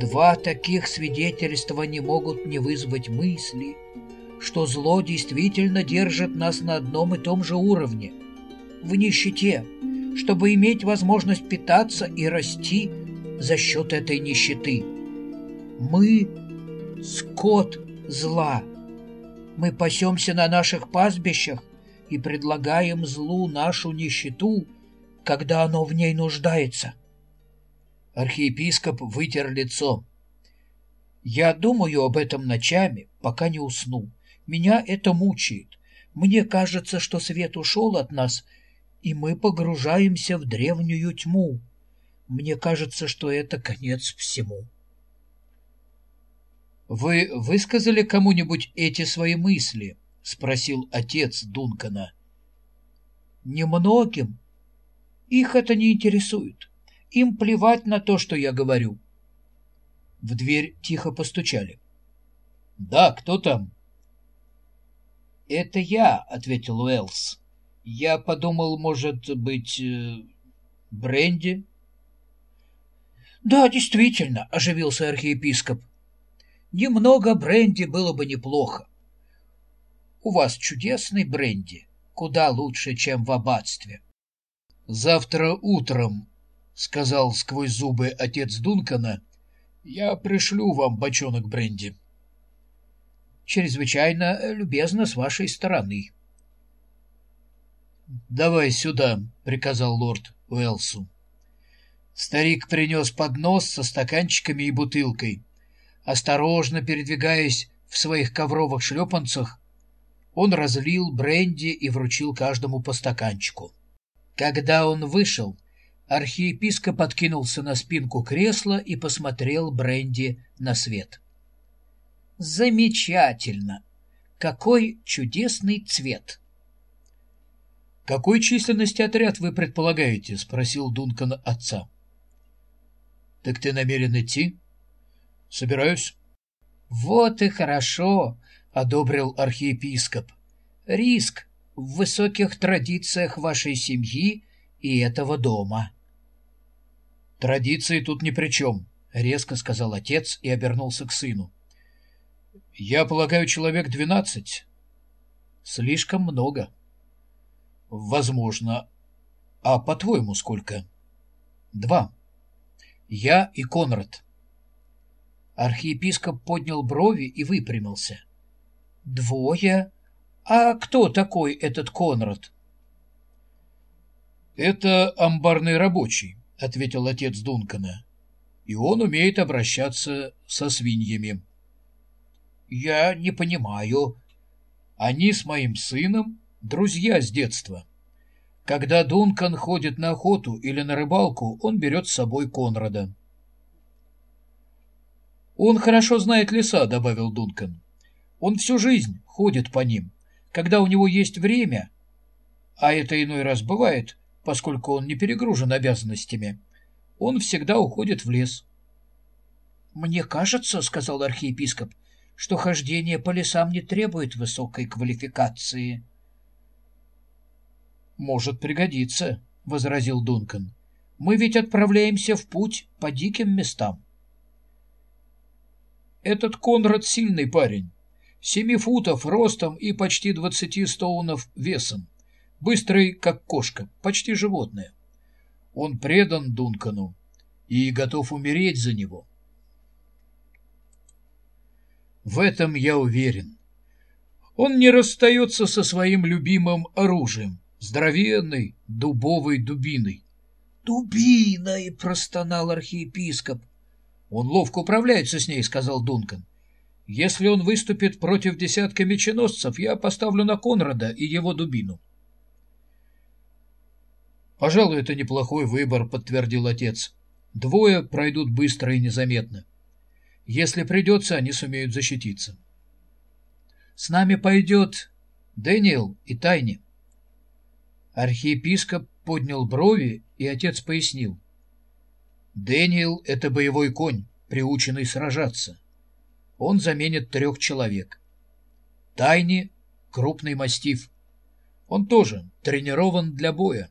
Два таких свидетельства не могут не вызвать мысли, что зло действительно держит нас на одном и том же уровне, в нищете, чтобы иметь возможность питаться и расти за счет этой нищеты. Мы — скот зла. Мы пасемся на наших пастбищах и предлагаем злу нашу нищету, когда оно в ней нуждается. Архиепископ вытер лицо. «Я думаю об этом ночами, пока не усну. Меня это мучает. Мне кажется, что свет ушел от нас, и мы погружаемся в древнюю тьму. Мне кажется, что это конец всему». «Вы высказали кому-нибудь эти свои мысли?» — спросил отец Дункана. «Немногим. Их это не интересует. Им плевать на то, что я говорю». В дверь тихо постучали. «Да, кто там?» «Это я», — ответил Уэллс. «Я подумал, может быть, э, бренди?» «Да, действительно», — оживился архиепископ. Немного бренди было бы неплохо. У вас чудесный бренди, куда лучше, чем в аббатстве. — Завтра утром, — сказал сквозь зубы отец Дункана, — я пришлю вам бочонок бренди. — Чрезвычайно любезно с вашей стороны. — Давай сюда, — приказал лорд Уэлсу. Старик принес поднос со стаканчиками и бутылкой. Осторожно передвигаясь в своих ковровых шлепанцах, он разлил бренди и вручил каждому по стаканчику. Когда он вышел, архиепископ откинулся на спинку кресла и посмотрел бренди на свет. «Замечательно! Какой чудесный цвет!» «Какой численности отряд вы предполагаете?» — спросил Дункан отца. «Так ты намерен идти?» Собираюсь. Вот и хорошо, одобрил архиепископ. Риск в высоких традициях вашей семьи и этого дома. Традиции тут ни при чем, резко сказал отец и обернулся к сыну. Я полагаю, человек двенадцать. Слишком много. Возможно. А по-твоему сколько? Два. Я и Конрад. Архиепископ поднял брови и выпрямился. «Двое? А кто такой этот Конрад?» «Это амбарный рабочий», — ответил отец Дункана. «И он умеет обращаться со свиньями». «Я не понимаю. Они с моим сыном друзья с детства. Когда Дункан ходит на охоту или на рыбалку, он берет с собой Конрада». «Он хорошо знает леса», — добавил Дункан. «Он всю жизнь ходит по ним. Когда у него есть время, а это иной раз бывает, поскольку он не перегружен обязанностями, он всегда уходит в лес». «Мне кажется», — сказал архиепископ, — «что хождение по лесам не требует высокой квалификации». «Может пригодиться», — возразил Дункан. «Мы ведь отправляемся в путь по диким местам». Этот Конрад сильный парень. Семи футов ростом и почти двадцати стоунов весом. Быстрый, как кошка, почти животное. Он предан Дункану и готов умереть за него. В этом я уверен. Он не расстается со своим любимым оружием, здоровенной дубовой дубиной. «Дубиной!» — простонал архиепископ. Он ловко управляется с ней, сказал Дункан. Если он выступит против десятка меченосцев, я поставлю на Конрада и его дубину. Пожалуй, это неплохой выбор, подтвердил отец. Двое пройдут быстро и незаметно. Если придется, они сумеют защититься. С нами пойдет Дэниел и Тайни. Архиепископ поднял брови, и отец пояснил. Дэниел — это боевой конь, приученный сражаться. Он заменит трех человек. Тайни — крупный мастиф. Он тоже тренирован для боя.